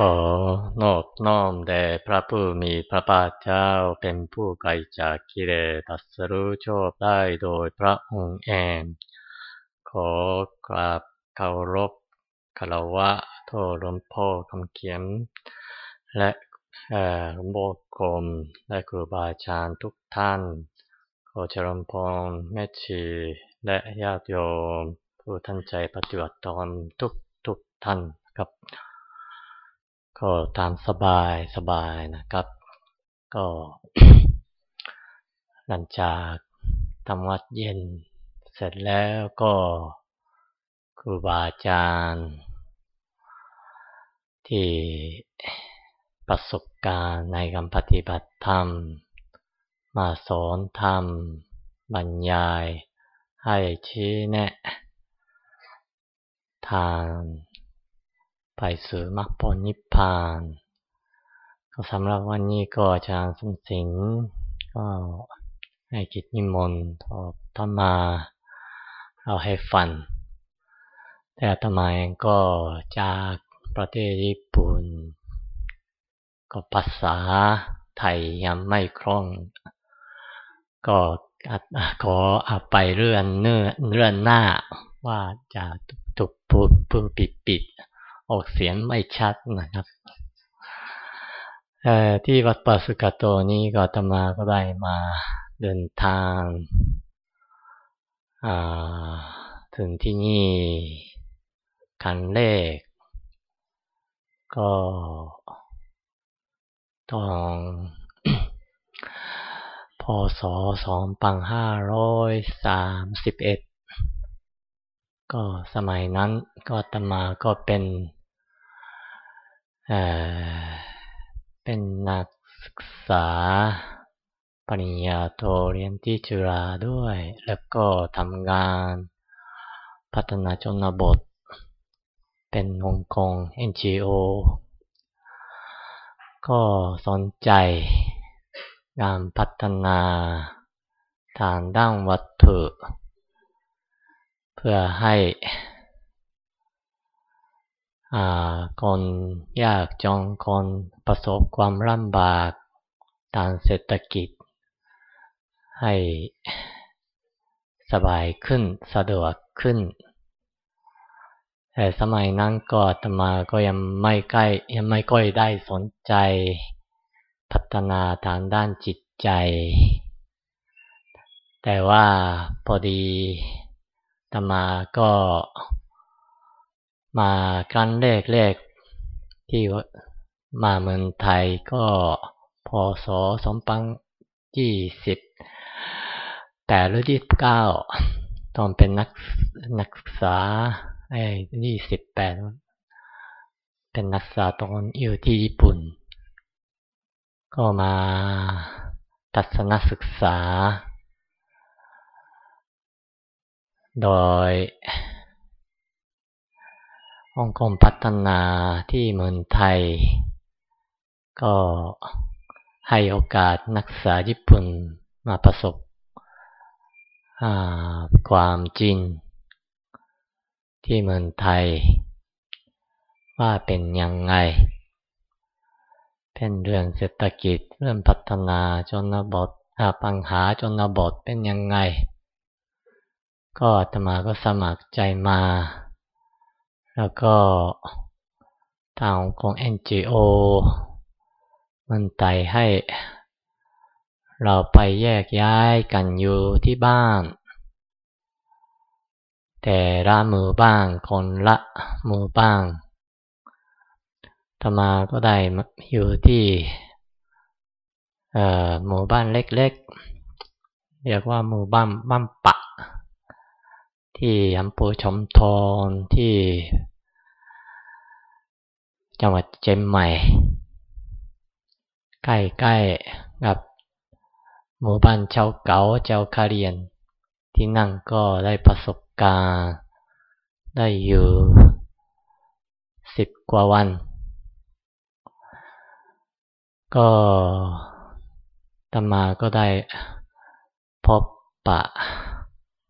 ขอนอบน้อมแด่พระผู้มีพระภาคเจ้าเป็นผู้ไกลจากกิเลสตัสรู้ชอบได้โดยพระองค์เองขอกราบเคารพคารวะโทหลวงพ่อคำเขียนและหลวงพ่อกรมและครูบาอาจารย์ทุกท่าน ขอเจริญพรแม่ชีและญาติโยม ผู้ท่านใจปฏิบัติตนทุกทุกท่านครับ ก็ตามสบายสบายนะครับ ก็หลังจากทำวัดเย็นเสร็จแล้วก็ครูบาอาจารย์ ที่ประสบการณ์ในการปฏิบัติธรรม มาสอนธรรม บรรยาย ให้ชี้แนะ ทาง ไปสู่มรรคผลนิพพาน ก็สำหรับวันนี้ก็อาจารย์สมสิงก็ให้กิจนิมนต์ทอบธรรมาเราให้ฟัน แต่ธรรมาเองก็จากประเทศญี่ปุ่น ก็ภาษาไทยยังไม่คล่อง ก็ขออาไปเรื่อนเนื้อเรื่อนหน้าว่าจะถูกพูดพูดปิดปิด ออกเสียงไม่ชัดนะครับที่วัดปัสกาโตนี้ก็ธรรมาก็ได้มาเดินทางถึงที่นี่คันเลขก็ตอนพศเอ็ด ก็สมัยนั้นก็ตมาก็เป็นเเป็นนักศึกษาปริญญาโทเรียนที่จุฬาด้วย แล้วก็ทำงานพัฒนาชนบท เป็นองค์กร NGO ก็สนใจการพัฒนาทางด้านวัตถุ พื่อให้คนยากจนคนประสบความลำบากทางเศรษฐกิจ ให้สบายขึ้นสะดวกขึ้น แต่สมัยนั้นก็ตมาก็ยังไม่ใกล้ยังไม่ค่อยได้สนใจ พัฒนาทางด้านจิตใจ แต่ว่าพอดี ตมาก็มาครั้งแรกๆที่มาเมืองไทยก็พศสองพันยี่สิบแปดหรือยี่สิบเก้าตอนเป็นนักนักศึกษาไอ้ยี่สิบแปดเป็นนักศึกษาตอนอยู่ที่ญี่ปุ่น ก็มาทัศนศึกษา โดยองค์กรพัฒนาที่เมืองไทย ก็ให้โอกาสนักศึกษาญี่ปุ่นมาประสบความจริง ที่เมืองไทย ว่าเป็นยังไง เป็นเรื่องเศรษฐกิจเรื่องพัฒนาชนบทปัญหาชนบทเป็นยังไง ก็ธรรมาก็สมัครใจมา แล้วก็ทางของ NGO มันไต่ให้ เราไปแยกย้ายกันอยู่ที่บ้าน แต่ละมือบ้างคนละมือบ้างธรรมาก็ได้อยู่ที่หมู่บ้านเล็กๆเรียกว่าหมู่บ้านบ้านปะ ที่อำเภอชมทอนที่ จังหวัดเชียงใหม่ ใกล้ๆกับหมู่บ้านเจ้าเก๋าเจ้าคาเรียน ที่นั่งก็ได้ประสบการณ์ได้อยู่สิบกว่าวัน ก็ตมาก็ได้พบปะ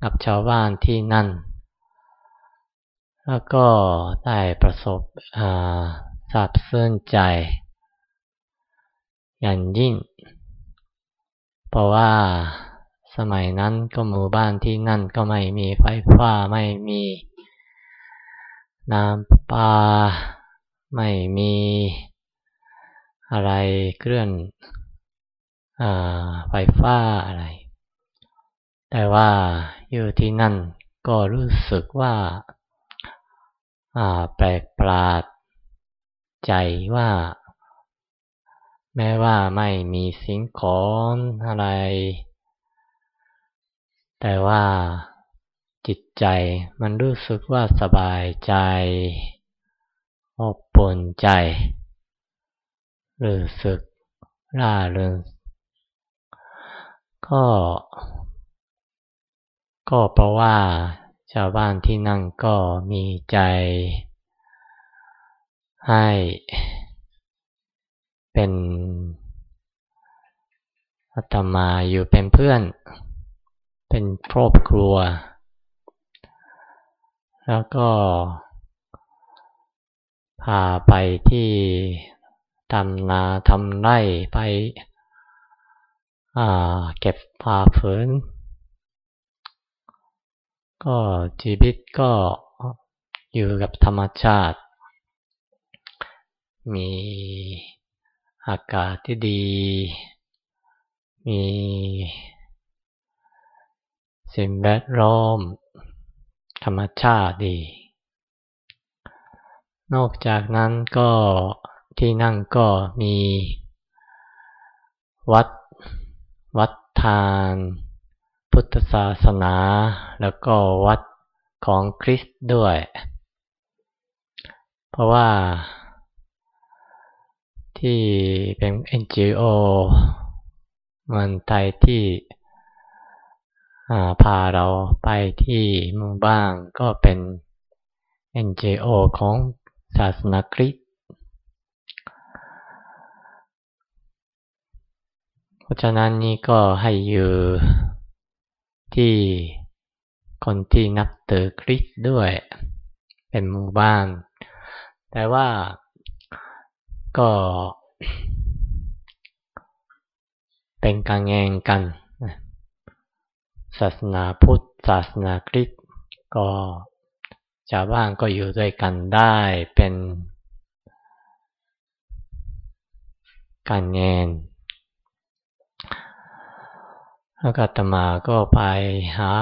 กับชาวบ้านที่นั่น แล้วก็ได้ประสบซาบซึ้งใจ อย่างยิ่ง เพราะว่าสมัยนั้นก็หมู่บ้านที่นั่นก็ไม่มีไฟฟ้าไม่มีน้ำปลาไม่มีอะไรเคลื่อนไฟฟ้าอะไร แต่ว่า อยู่ที่นั่นก็รู้สึกว่าแปลกประหลาดใจว่า แม้ว่าไม่มีสิ่งของอะไร แต่ว่าจิตใจมันรู้สึกว่าสบายใจอบอุ่นใจ รู้สึกร่าเริงก็ ก็เพราะว่าชาวบ้านที่นั่งก็มีใจ ให้เป็นอาตมาอยู่เป็นเพื่อน เป็นครอบครัว แล้วก็ พาไปที่ทำนาทำไร่ไปเก็บผาฝืน ก็ชีวิตก็อยู่กับธรรมชาติ มีอากาศที่ดี มีสิ่งแวดล้อม ธรรมชาติดี นอกจากนั้นก็ที่นั่งก็มีวัดวัดทาน พุทธศาสนา แล้วก็วัดของคริสต์ด้วย เพราะว่าที่เป็น NGO มืองไทยที่พาเราไปที่เมืองบ้างก็เป็น NGO ของศาสนาคริสต์เพราะฉะนั้นนี่ก็ให้อยู่ ที่คนที่นับถือคริสต์ด้วย เป็นหมู่บ้าน แต่ว่าก็เป็นการแงงกัน ศาสนาพุทธ ศาสนาคริสต์ก็ชาวบ้านก็อยู่ด้วยกันได้เป็นการแงง แล้วก็ตมาก็ไปหา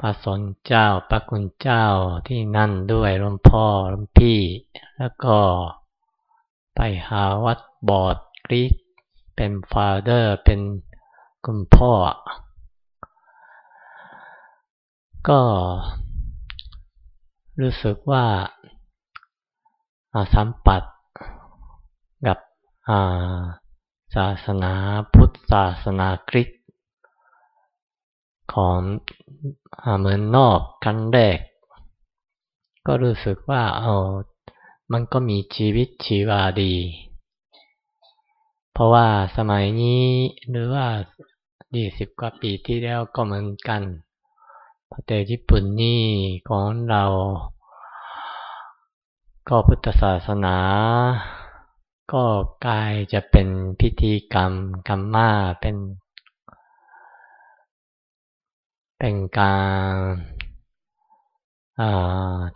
พระสนเจ้าพระคุณเจ้าที่นั่นด้วยหลวงพ่อหลวงพี่ แล้วก็ไปหาวัดบอดกรีกเป็นฟาเดอร์ เป็นคุณพ่อ ก็รู้สึกว่าสัมปัตกับ ศาสนาพุทธศาสนาคริสต์ของเหมือนนอกกันแรก ก็รู้สึกว่าเออมันก็มีชีวิตชีวาดี เพราะว่าสมัยนี้หรือว่ายี่สิบกว่าปีที่แล้วก็เหมือนกันประเทศญี่ปุ่นนี่ของเรา ก็พุทธศาสนา ก็กลายจะเป็นพิธีกรรมกรรมมาเป็น เป็นการ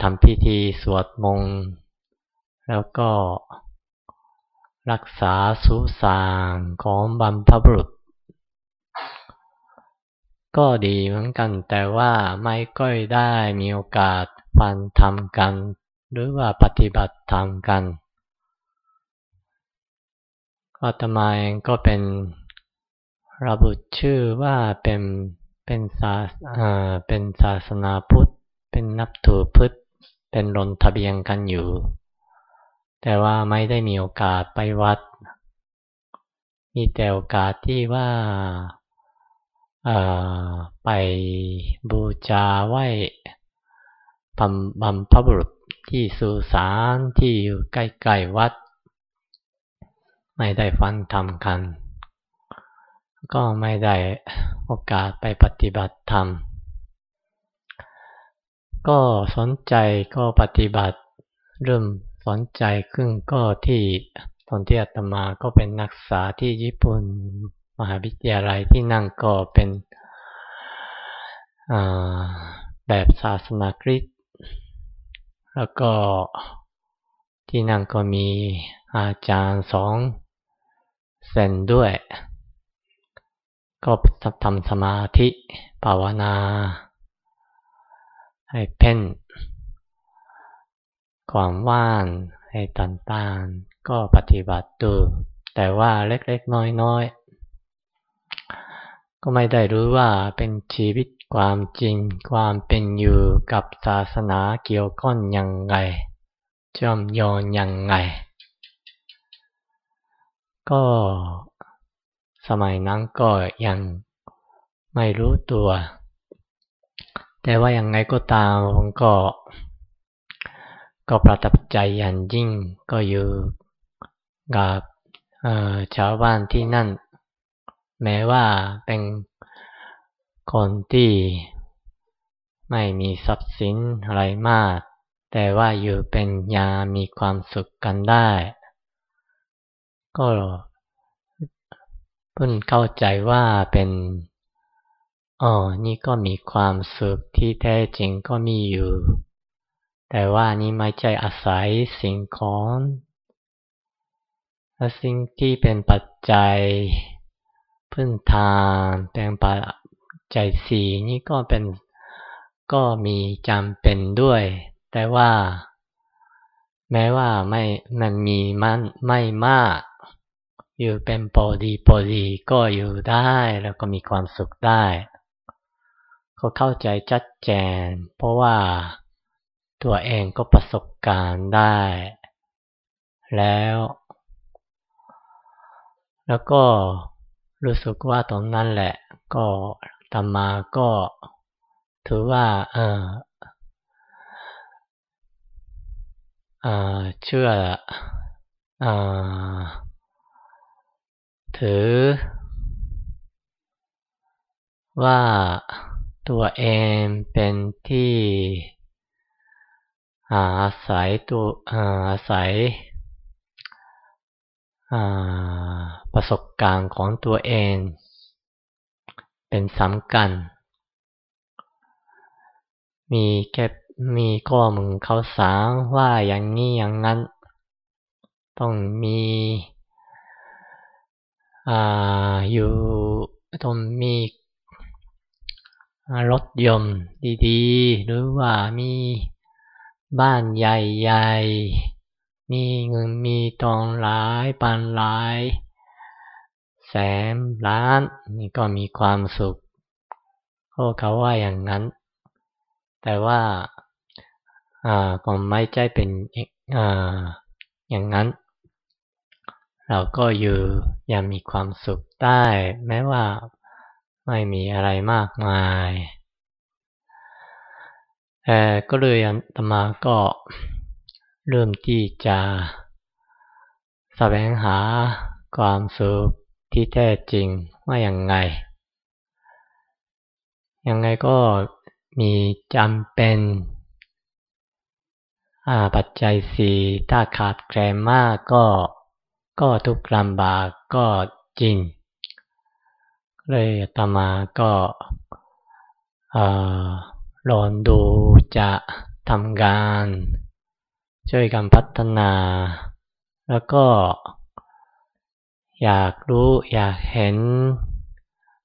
ทำพิธีสวดมนต์แล้วก็รักษาสุสานของบัมพบุรุษ ก็ดีเหมือนกันแต่ว่าไม่ก็ได้มีโอกาสฟันทำกัน หรือว่าปฏิบัติธรรมกัน อาตมาเองก็เป็นระบุชื่อว่าเป็นเป็นศาเป็นศาสนาพุทธ เป็นนับถือพุทธเป็นลนทะเบียนกันอยู่ แต่ว่าไม่ได้มีโอกาสไปวัด มีแต่โอกาสที่ว่าไปบูชาไหว้บัมพบุรุษที่สุสานที่อยู่ใกล้ๆวัด ไม่ได้ฟังธรรมกัน ก็ไม่ได้โอกาสไปปฏิบัติธรรม ก็สนใจก็ปฏิบัติ เริ่มสนใจขึ้นก็ที่ตอนที่อาตมาก็เป็นนักศึกษาที่ญี่ปุ่นมหาวิทยาลัยที่นั่งก็เป็นแบบศาสนาคริสต์แล้วก็ที่นั่งก็มีอาจารย์สอง เซนด้วย ก็ทำสมาธิ ภาวนา ให้เพ่น ความว่านให้ต่างๆ ก็ปฏิบัติดูแต่ว่าเล็กๆ น้อยๆ ก็ไม่ได้รู้ว่าเป็นชีวิตความจริง ความเป็นอยู่กับศาสนาเกี่ยวข้องยังไงเชื่อมโยงยังไง ก็สมัยนั้นก็ยังไม่รู้ตัว แต่ว่ายังไงก็ตามผมก็ ก็ประทับใจอย่างยิ่งก็อยู่กับชาวบ้านที่นั่น แม้ว่าเป็นคนที่ไม่มีทรัพย์สินอะไรมาก แต่ว่าอยู่เป็นยามีความสุขกันได้ ก็เพิ่งเข้าใจว่าเป็นอ๋อนี่ก็มีความสุขที่แท้จริงก็มีอยู่ แต่ว่านี่ไม่ใช่อาศัยสิ่งของและสิ่งที่เป็นปัจจัยพื้นฐานเป็นปัจจัยสี่นี่ก็เป็นก็มีจำเป็นด้วย แต่ว่า แม้ว่าไม่มันมีมันไม่มาก อยู่เป็นปอดีปอดีก็อยู่ได้แล้วก็มีความสุขได้ก็เข้าใจชัดแจน เพราะว่าตัวเองก็ประสบการณ์ได้ แล้ว แล้วก็รู้สึกว่าตรงนั้นแหละ ก็ตามาก็ถือว่า เออเออเชื่อเออ ถือ ว่าตัวเองเป็นที่อาศัยตัวอาศัยประสบการณ์ของตัวเอง เป็นสำคัญ มีแค่มีข้อมึงเขาสางว่าอย่างนี้อย่างนั้น ต้องมี อยู่ต้องมีรถยนต์ดีๆ หรือว่ามีบ้านใหญ่ๆ มีเงินมีทองหลายปันหลาย แสนล้านนี่ก็มีความสุขก็เขาว่าอย่างนั้น แต่ว่าอ่าก็ไม่ใช่เป็นอ่าอย่างนั้น เราก็อยู่ยังมีความสุขได้ แม้ว่าไม่มีอะไรมากมายแต่ก็เลยอัตมาก็เริ่มที่จะแสวงหาความสุขที่แท้จริงว่าอย่างไง ยังไงก็มีจำเป็นปัจจัยสี่ถ้าขาดแคลนมากก็ ก็ทุกข์ลำบากก็จริง เลยตมาก็ลองดูจะทำงาน ช่วยกันพัฒนา แล้วก็ อยากรู้อยากเห็น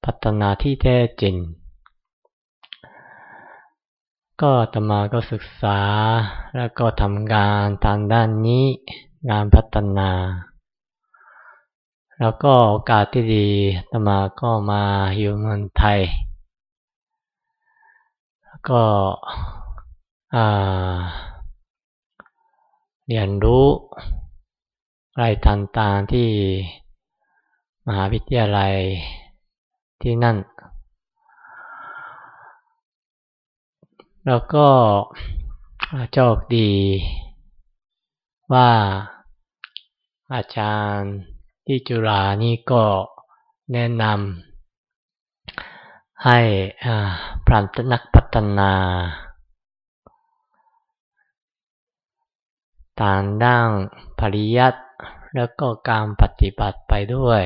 พัฒนาที่แท้จริง ก็ตมาก็ศึกษาแล้วก็ทำงานทางด้านนี้งานพัฒนา แล้วก็โอกาสที่ดีตมาก็มาอยู่เมืองไทย แล้วก็เรียนรู้อะไรต่างๆที่มหาวิทยาลัยที่นั่น แล้วก็โชคดีว่าอาจารย์ ที่จุฬานี่ก็แนะนำให้พรันนักพัฒนาทางด้านปริยัติแล้วก็การปฏิบัติไปด้วย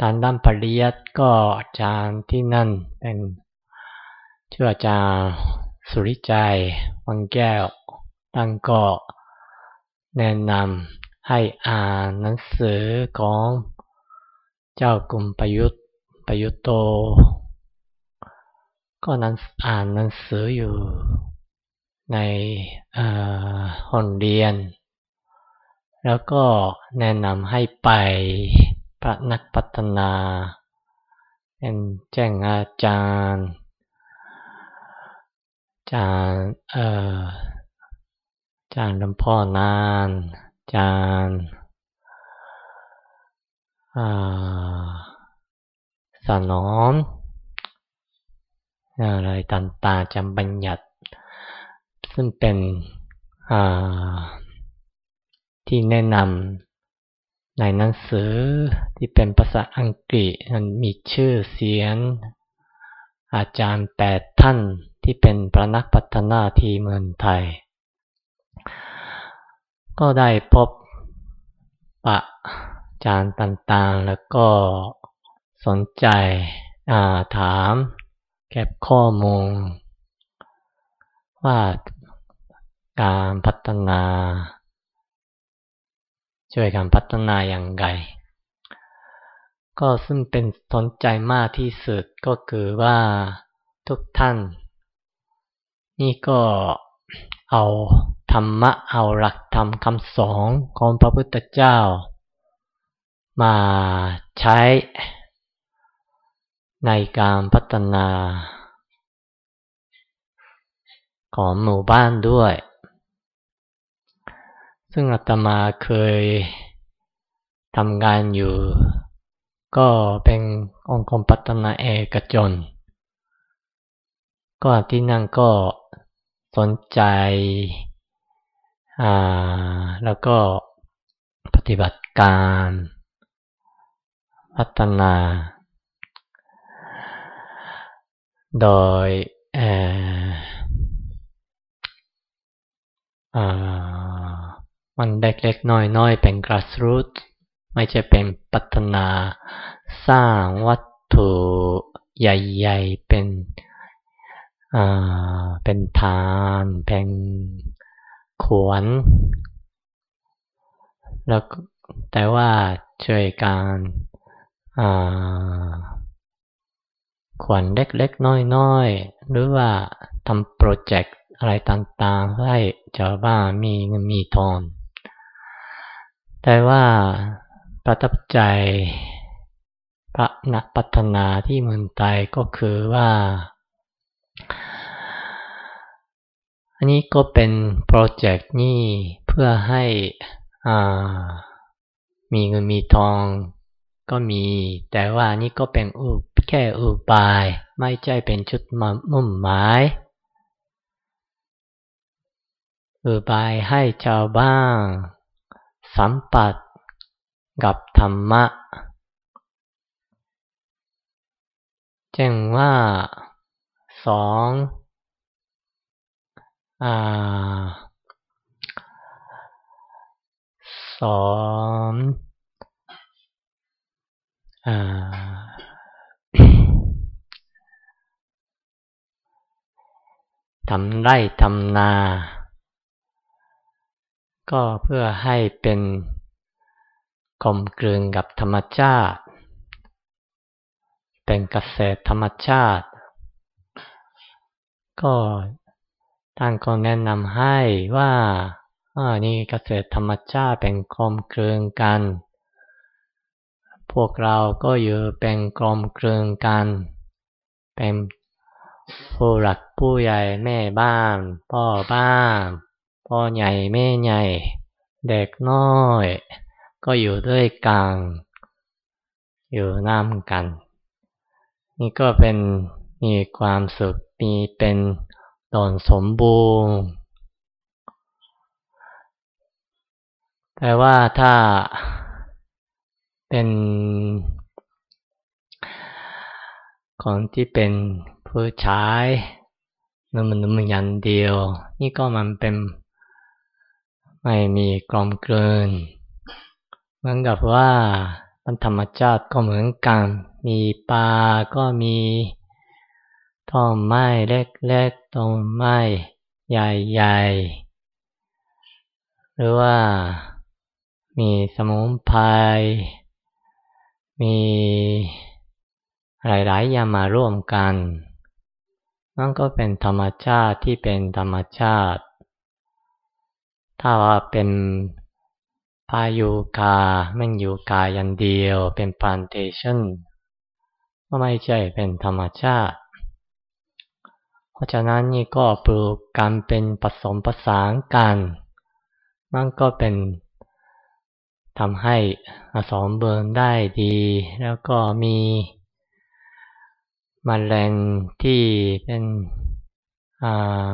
ทางด้านปริยัติก็อาจารย์ที่นั่นเป็นชื่ออาจารย์สุริจัยวังแก้วตั้งก็แนะนำ ให้อ่านหนังสือของเจ้ากรุมประยุทธ์ประยุทธ์โต ก็นั้นอ่านหนังสืออยู่ในห้องเรียน แล้วก็แนะนำให้ไปพระนักพัฒนาเป็นแจ้งอาจารย์อาจารย์เอ่อจารย์ลำพ่อนาน อาจารย์สนอมอะไรต่างๆจำบัญญัติ ซึ่งเป็นที่แนะนำในหนังสือที่เป็นภาษาอังกฤษมันมีชื่อเสียง อาจารย์แปดท่านที่เป็นพระนักพัฒนาที่เมืองไทย ก็ได้พบปะอาจารย์ต่างๆ แล้วก็สนใจาถามเก็บข้อมูล ว่าการพัฒนา ช่วยการพัฒนาอย่างไรก็ซึ่งเป็นสนใจมากที่สุดก็คือว่าทุกท่าน นี่ก็เอา ธรรมะเอาหลักธรรมคำสอนของพระพุทธเจ้า มาใช้ ในการพัฒนา ของหมู่บ้านด้วย ซึ่งอาตมาเคยทำงานอยู่ ก็เป็นองค์กรพัฒนาเอกชนก็ที่นั่นก็สนใจ แล้วก็ปฏิบัติการพัฒนา โดยมันเล็กๆน้อยๆ เป็นกราสรูทไม่ใช่เป็นพัฒนาสร้างวัตถุใหญ่ๆ เป็นเป็นทาน เป็น ขวน แล้วแต่ว่าช่วยการขวัญเล็กๆ น้อยๆ หรือว่าทำโปรเจกต์อะไรต่างๆ ให้ชาวบ้านมีเงินมีทองแต่ว่าประทับใจพระนักพัฒนาที่เมืองไทยก็คือว่า อันนี้ก็เป็นโปรเจกต์นี่เพื่อให้มีเงินมีทองก็มี แต่ว่านี่ก็เป็นอุแค่อุบาย ไม่ใช่เป็นชุดมุ่งหมายอุบายให้ชาวบ้านสัมผัสกับธรรมะเช่นว่าสอง สอนทำไร่ทำนา ก็เพื่อให้เป็นกลมกลืนกับธรรมชาติ เป็นเกษตรธรรมชาติ ก็ ท่านก็แนะนำให้ว่าอ่านี่เกษตรธรรมชาติเป็นกลมกลืนกัน พวกเราก็อยู่เป็นกลมกลืนกัน เป็นผู้หลักผู้ใหญ่แม่บ้าน พ่อบ้านพ่อใหญ่แม่ใหญ่ เด็กน้อย ก็อยู่ด้วยกันอยู่น้ำกัน นี่ก็เป็นมีความสุขมีเป็น ตอนสมบูรณ์ แต่ว่าถ้าเป็นคนที่เป็นผู้ชายนุ่มๆอย่างเดียว นี่ก็มันเป็นไม่มีกลมกลืนเหมือนกับว่ามันธรรมชาติก็เหมือนกัน มีปลาก็มี ต้นไม้เล็กๆต้นไม้ใหญ่ๆ หรือว่ามีสมุนไพร มีหลายๆอย่างมาร่วมกันนั่นก็เป็นธรรมชาติที่เป็นธรรมชาติ ถ้าว่าเป็นพายุคาไม่อยู่กายันเดียวเป็น plantation ก็ไม่ใช่เป็นธรรมชาติ ราะฉะนั้นนี่ก็ปลูกกันเป็นผสมผสานกันมันก็เป็นทำให้อสมเบิร์นได้ดี แล้วก็มีมแมลงที่เป็น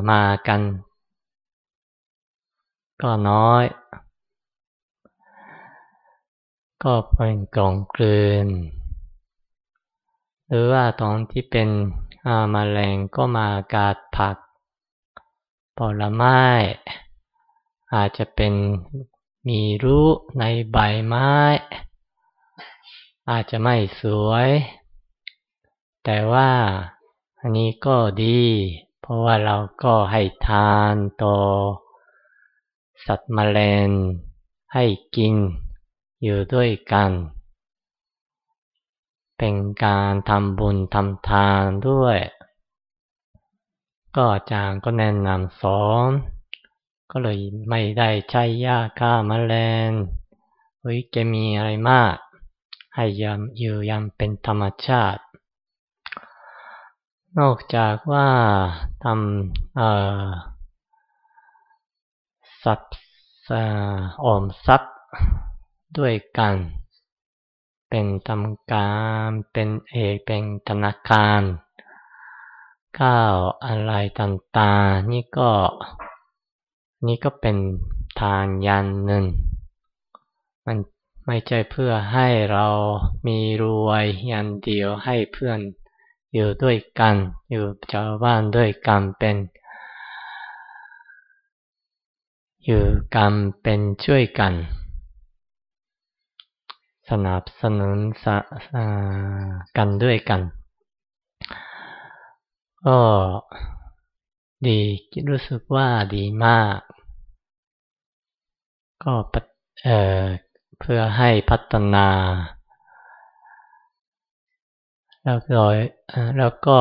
มากัน ก็น้อย ก็เป็นกล่องกลืน หรือว่าตอนที่เป็น แมลงก็มากาดผัก ผลไม้ อาจจะเป็นมีรู้ในใบไม้ อาจจะไม่สวย แต่ว่าอันนี้ก็ดี เพราะว่าเราก็ให้ทานต่อสัตว์มแมลงให้กินอยู่ด้วยกัน เป็นการทำบุญทำทานด้วย ก็อาจารย์ก็แนะนำสอนก็เลยไม่ได้ใช้ยาฆ่ามาแมลงเฮ้ยจะมีอะไรมาก ให้ยำอยู่ยำเป็นธรรมชาติ นอกจากว่าทำอะสัตว์ออมทรัพย์ด้วยกัน เป็นทำการเป็นเอกเป็นธนาคารข้าวอะไรต่างๆนี่ก็นี่ก็เป็นทานยันหนึ่ง มันไม่ใช่เพื่อให้เรามีรวยยันเดียวให้เพื่อนอยู่ด้วยกัน อยู่ชาวบ้านด้วยกันเป็น อยู่กันเป็นช่วยกัน สนับสนุนกันด้วยกันก็ดีคิดรู้สึกว่าดีมาก ก็เเพื่อให้พัฒนา แล้วก็แล้วก็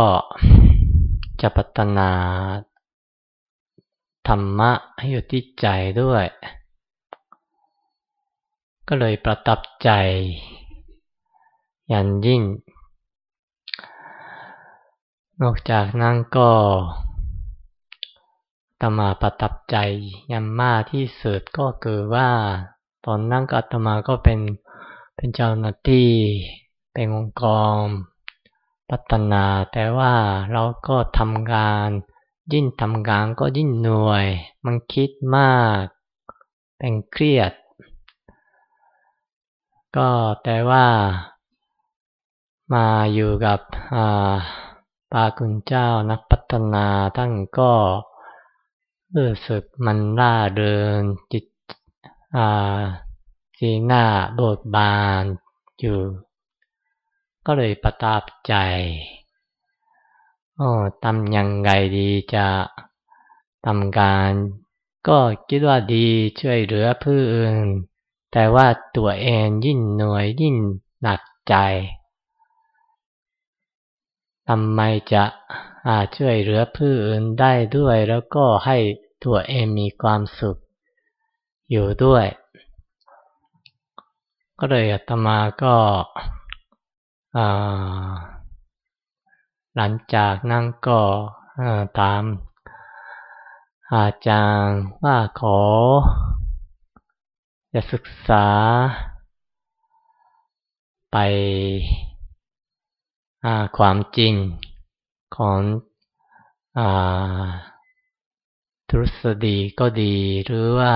จะพัฒนาธรรมะให้อยู่ที่ใจด้วย ก็เลยประทับใจยันยิ่ง นอกจากนั้นก็ตมาประทับใจยันมากที่สุดก็คือว่า ตอนนั่งกับตมาก็เป็นเป็นเจ้าหน้าที่ เป็นองค์กรพัฒนา แต่ว่าเราก็ทำงาน ยิ่งทำงานก็ยิ่งเหนื่อย มันคิดมาก เป็นเครียด ก็แต่ว่ามาอยู่กับปาคุณเจ้านักพัฒนาท่านก็รู้สึกมันร่าเริงจิตอ่าสีหน้าโบดบานอยู่ ก็เลยประทับใจโอ้ทำยังไงดีจะทำการ ก็คิดว่าดีช่วยเหลือผู้อื่น แต่ว่าตัวเองยิ่งหน่วยยิ่งหนักใจทำไมจะอาช่วยเหลือผู้อื่นได้ด้วย แล้วก็ให้ตัวเองมีความสุขอยู่ด้วย ก็เลยอาตมาก็หลังจากนั่งก็ตาม อาจารย์ว่าขอ จะศึกษา ไปความจริงของอทฤษฎีก็ดี หรือว่า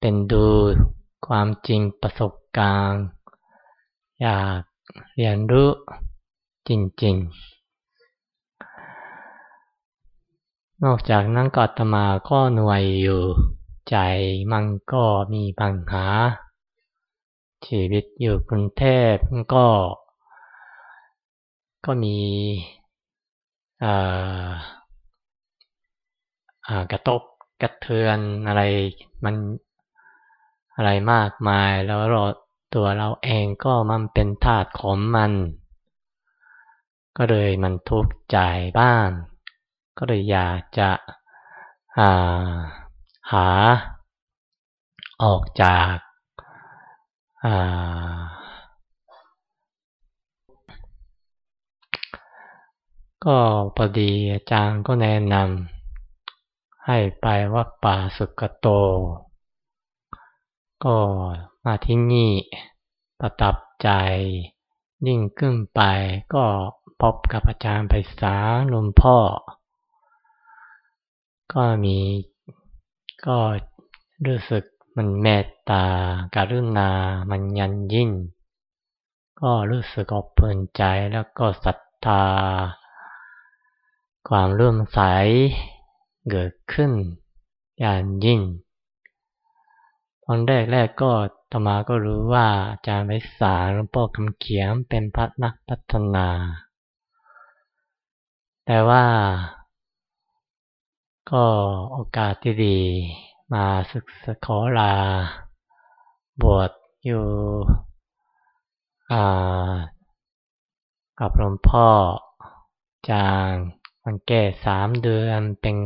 เป็นดูความจริงประสบการณ์ อยากเรียนรู้จริง ๆ นอกจากนั้นก็ตมาก็หน่วยอยู่ ใจมันก็มีปัญหา ชีวิตอยู่กรุงเทพก็ ก็มีกระทบกระเทือนอะไรมันอะไรมากมายแล้วเราตัวเราเองก็มันเป็นธาตุของมัน ก็เลยมันทุกข์ใจบ้าง ก็เลยอยากจะอ่า หาออกจากก็พอดีอาจารย์ก็แนะนำให้ไปวัดป่าสุกโต ก็มาที่นี่ประทับใจยิ่งขึ้นไปก็พบกับอาจารย์ไพศาลหลวงพ่อ ก็มี ก็รู้สึกมันเมตตาการุณา มันยันยิ่ง ก็รู้สึกอบอุ่นใจแล้วก็ศรัทธา ความเรื่มใสเกิดขึ้นอย่างยิ่ง ตอนแรกแรกก็ตมาก็รู้ว่าอาจารย์ไพศาลหลวงพ่อคำเขียนเป็นพระนักพัฒนา แต่ว่า ก็โอกาสที่ดีมาศึกษาขอลา บวชอยู่กับหลวงพ่อ จางมันแก่สามเดือนเป็น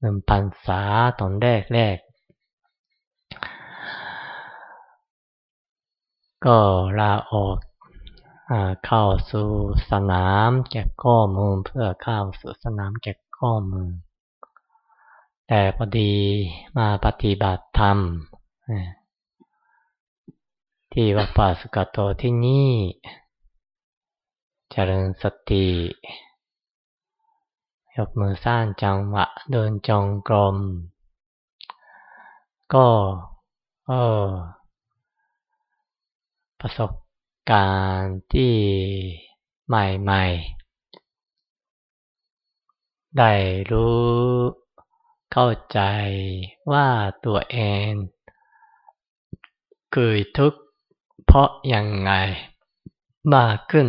หนึ่งพันษาตอนแรกแรก ก็ลาออกเข้าสู่สนามแจกข้อมูลเพื่อเข้าสู่สนามแจกข้อมูล แต่พอดีมาปฏิบัติธรรม ที่วัดป่าสุกโตที่นี่เจริญสติ ยกมือสร้างจังหวะเดินจงกรม ก็เออประสบการณ์ที่ใหม่ ๆ ได้รู้ เข้าใจว่าตัวเองเคยทุกข์เพราะยังไงมากขึ้น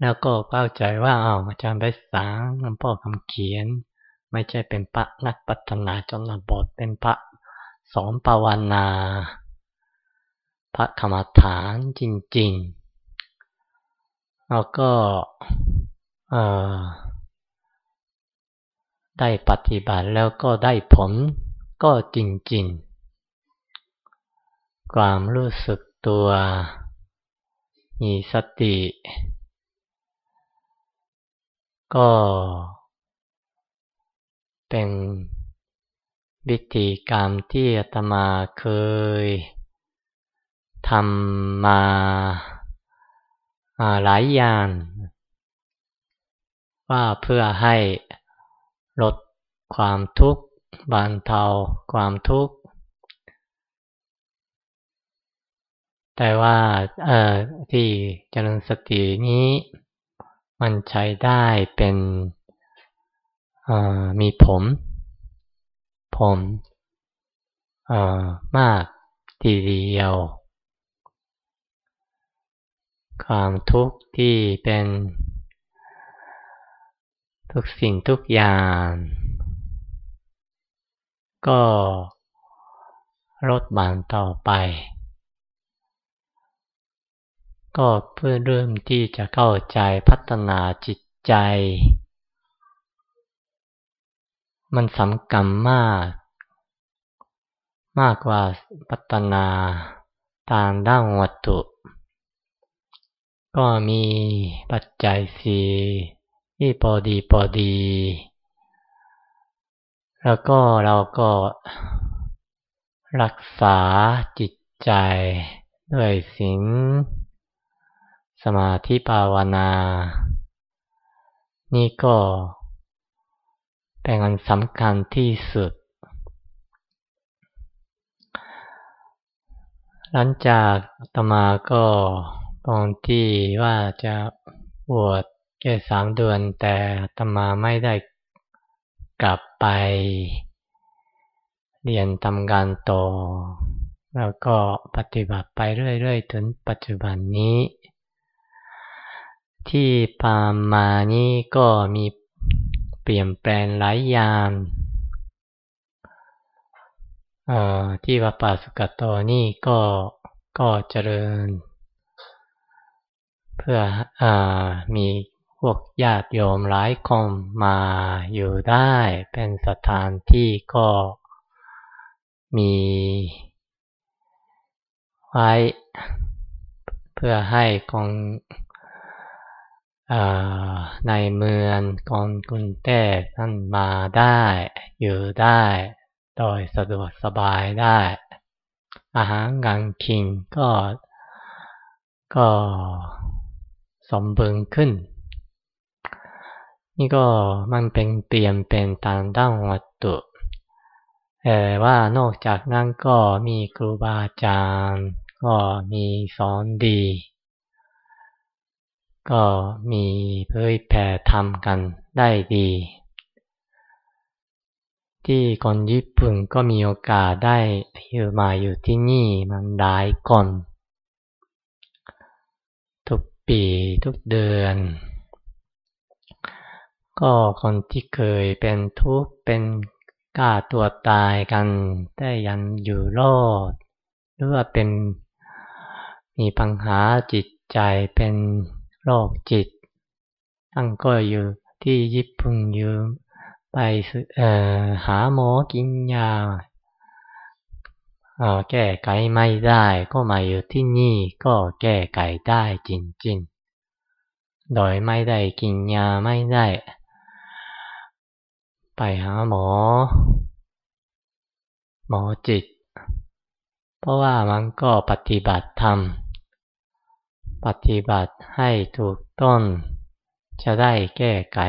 แล้วก็เข้าใจว่าอ้าวอาจารย์ไปสางหลวงพ่อคำเขียน ไม่ใช่เป็นพระนักปัฒนาจนบทเป็นพระสอนภาวนา พระกรรมฐานจริง ๆ แล้วก็เออ ได้ปฏิบัติแล้วก็ได้ผลก็จริงๆ ความรู้สึกตัว มีสติ ก็เป็นวิธีกรรมที่อาตมาเคยทำมาหลายอย่าง ว่าเพื่อให้ ลดความทุกข์บรรเทาความทุกข์ แต่ว่าที่เจริญสตินี้ มันใช้ได้เป็นมีผม ผมมากทีเดียว ความทุกข์ที่เป็น ทุกสิ่งทุกอย่าง ก็ลดบานต่อไป ก็เพื่อเริ่มที่จะเข้าใจพัฒนาจิตใจ มันสำคัญมาก มากกว่าพัฒนาตามด้านวัตถุ ก็มีปัจจัยสี่ ที่พอดีพอดี แล้วก็เราก็รักษาจิตใจ ด้วยศีลสมาธิภาวนา นี่ก็เป็นอันสำคัญที่สุด หลังจากตมาก็ตอนที่ว่าจะบวช ค่สามเดือนแต่ตมาไม่ได้กลับไป เรียนทำงานต่อ แล้วก็ปฏิบัติไปเรื่อยๆ ถึงปัจจุบันนี้ ที่ปามานี้ก็มีเปลี่ยนแปลงหลายอย่างที่วัดป่าสุกโตนี่ก็ก็เจริญ เพื่ออมี พวกญาติโยมหลายคนมาอยู่ได้เป็นสถานที่ก็มีไว้เพื่อให้กองในเมืองกองกุนเทพท่านมาได้ อยู่ได้ โดยสะดวกสบายได้ อาหารการกินก็ก็สมบูรณ์ขึ้น นี่ก็มันเป็นเปลี่ยนเป็นตามด้านวัตถุแต่ว่านอกจากนั้นก็มีครูบาอาจารย์ ก็มีสอนดี ก็มีเผยแผ่ทำกันได้ดี ที่คนญี่ปุ่นก็มีโอกาสได้อยู่มาอยู่ที่นี่มันได้ก่นทุกปีทุกเดือน ก็คนที่เคยเป็นทุกข์เป็นกล้าตัวตายกันได้ยันอยู่รอด หรือว่าเป็นมีปัญหาจิตใจเป็นโรคจิตทั้งก็อยู่ที่ญี่ปุ่นอยู่ไปหาหมอกินยาแก้ไขไม่ได้ก็มาอยู่ที่นี่ก็แก้ไขได้จริงๆ โดยไม่ได้กินยาไม่ได้ ไปหาหมอ หมอจิต เพราะว่ามันก็ปฏิบัติธรรม ปฏิบัติให้ถูกต้อง จะได้แก้ไข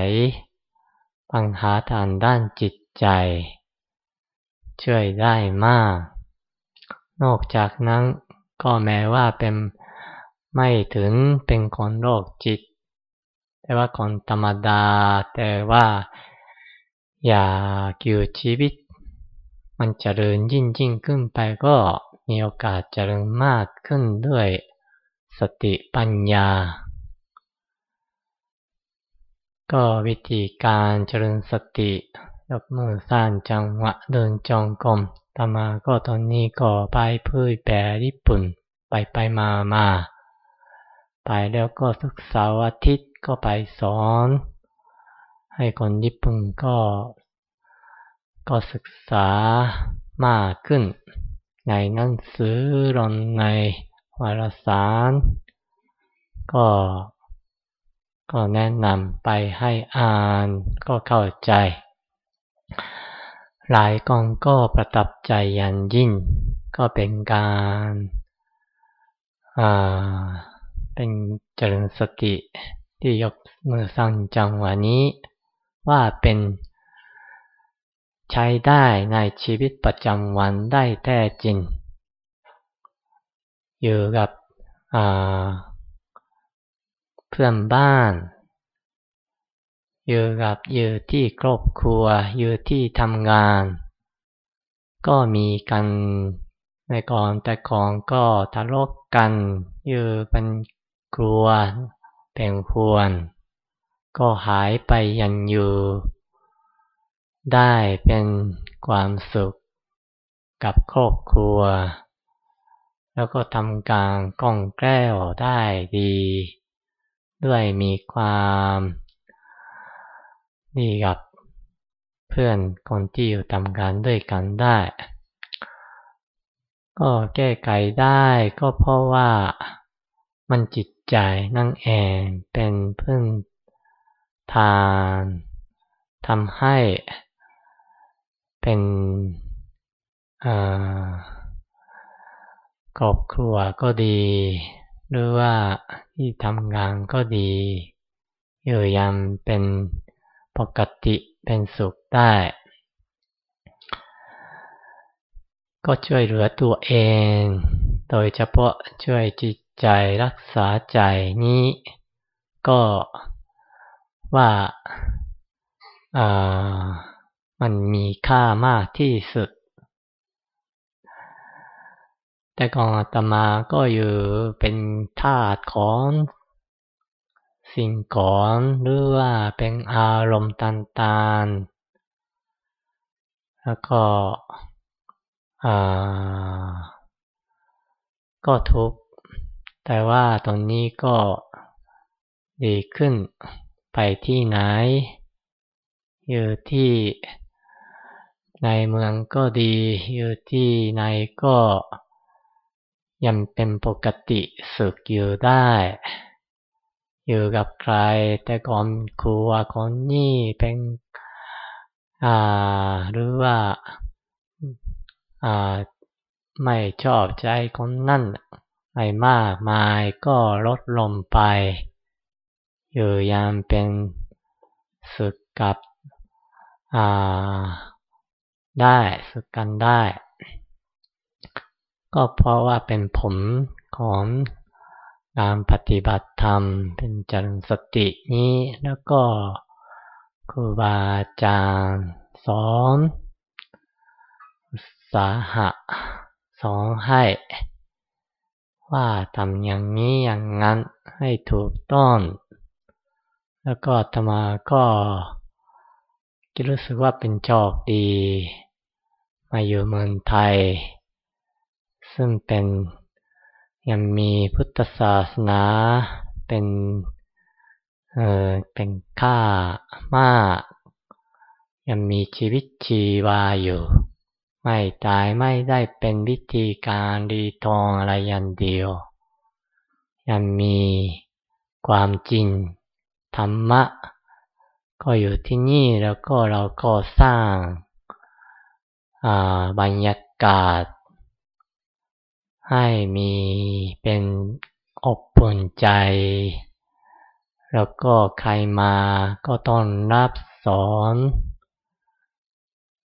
ปัญหาทางด้านจิตใจ ช่วยได้มาก นอกจากนั้นก็แม้ว่าเป็นไม่ถึงเป็นคนโรคจิต แต่ว่าคนธรรมดา แต่ว่า อยากอยู่ชีวิต มันจเจริญยิ่งยิ่งขึ้นไปก็มีโอกาสเจริญมากขึ้นด้วยสติปัญญา ก็วิธีการเจริญสติยกมือสร้างจังหวะเดินจองกรมตามาก็ตอนนี้ก็ไปพื้นแปรญี่ปุ่น ไปไปมามา ไปแล้วก็ศึกษาอาทิตย์ก็ไปสอน ให้คนญี่ปุ่นก็ก็ศึกษามากขึ้น ในหนังสือรอนในวารสาร ก็ก็แนะนำไปให้อ่านก็เข้าใจ หลายกองก็ประทับใจยันยิ่ง ก็เป็นการอ่าเป็นเจริญสติที่ยกมือสร้างจังหวะนี้ ว่าเป็นใช้ได้ในชีวิตประจำวันได้แท้จริง อยู่กับเพื่อนบ้าน อยู่กับอยู่ที่ครอบครัว อยู่ที่ทำงาน ก็มีกันในก่อนแต่ก่อนก็ทะเลาะกัน อยู่เป็นกลัวเป็นควร ก็หายไปยันอยู่ ได้เป็นความสุขกับครอบครัว แล้วก็ทำการกล้องแก้วได้ดี ด้วยมีความดีกับเพื่อนคนที่อยู่ทำงานด้วยกันได้ ก็แก้ไขได้ก็เพราะว่ามันจิตใจนั่งเองเป็นเพื้น ทานทำให้เป็นครอบครัวก็ดี หรือว่าที่ทำงานก็ดีอยู่ยามเป็นปกติเป็นสุขได้ ก็ช่วยเหลือตัวเอง โดยเฉพาะช่วยจิตใจรักษาใจนี้ ก็ ว่ามันมีค่ามากที่สุด แต่ก่อนตมาก็อยู่เป็นทาสของสิ่งก่อนหรือว่าเป็นอารมณ์ต่างๆ แล้วก็ก็ทุกข์ แต่ว่าตอนนี้ก็ดีขึ้น ไปที่ไหน อยู่ที่ในเมืองก็ดี อยู่ที่ไหนก็ยังเป็นปกติสุขอยู่ได้ อยู่กับใคร แต่ก่อนครัวคนนี้เป็นอ่าหรือว่าอ่าไม่ชอบใจคนนั่นไม่มากมายก็ลดลงไป อยู่ยังเป็นสุขกับอ่าได้สุขกันได้ ก็เพราะว่าเป็นผลของการปฏิบัติธรรมเป็นจันสตินี้แล้วก็ครูบาอาจารย์สอนสาหะสอนให้ ว่าทำอย่างนี้อย่างนั้นให้ถูกต้อง แล้วก็ธรรมาก็รู้สึกว่าเป็นโชคดี มาอยู่เมืองไทย ซึ่งเป็นยังมีพุทธศาสนาเป็นเออเป็นค่ามาก ยังมีชีวิตชีวาอยู่ ไม่ตายไม่ได้เป็นวิธีการดีทองอะไรอย่างเดียว ยังมีความจริง ธรรมะ ก็อยู่ที่นี่แล้วก็เราก็สร้างบรรยากาศ ให้มีเป็นอบอุ่นใจ แล้วก็ใครมาก็ต้อนรับสอน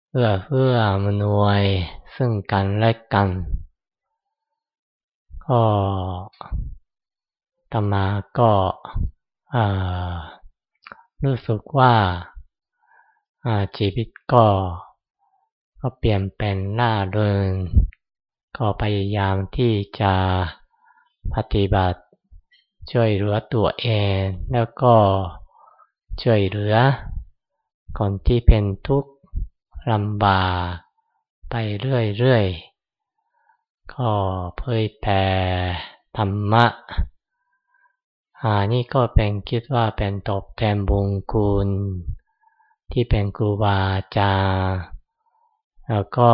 เพื่อเพื่อมนวยซึ่งกันและกัน ก็ตมาก็ รู้สึกว่าชีวิตก็ก็เปลี่ยนเป็นหน้าเดินก็พยายามที่จะปฏิบัติช่วยเหลือตัวเองแล้วก็ช่วยเหลือคนที่เป็นทุกข์ลำบากไปเรื่อยๆก็เผยแผ่ธรรมะ อานี่ก็เป็นคิดว่าเป็นตบแทนบุญคุณ ที่เป็นครูบาอาจารย์แล้วก็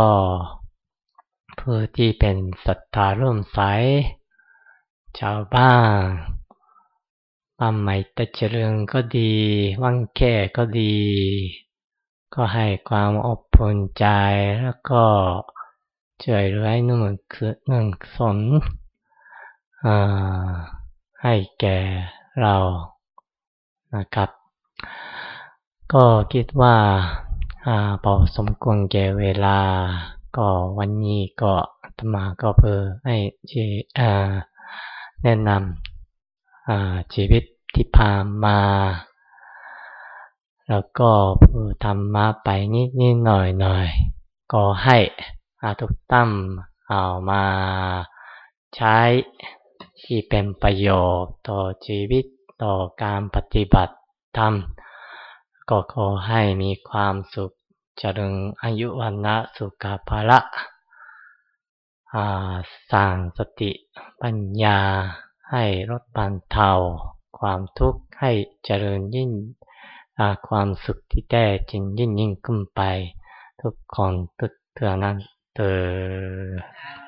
ผู้ที่เป็นศรัทธาร่วมใสชาวบ้านบ้านใหม่ตะเจริญก็ดีวังแค่ก็ดี ก็ให้ความอบอุ่นใจแล้วก็ช่วยเหลือนึ่งคือนึ่งสน ให้แก่เรานะครับ ก็คิดว่าพอสมควรแก่เวลา ก็วันนี้ก็ธรรมาก็เพื่อให้แนะนำชีวิตที่ผ่านมา แล้วก็พูดธรรมะไปนิดนิดหน่อยหน่อยก็ให้อาทุกตั้มเอามาใช้ ที่เป็นประโยชน์ต่อชีวิตต่อการปฏิบัติธรรมก็ขอให้มีความสุขจริญอายุวันนะสุขภาละสร้างสติปัญญาให้ลดบรรเทา ความทุกข์ให้เจริญยิ่งความสุขที่แท้จริงยิ่งยิ่งขึ้นไป ทุกคนทุกเถื่อนั้นเตอ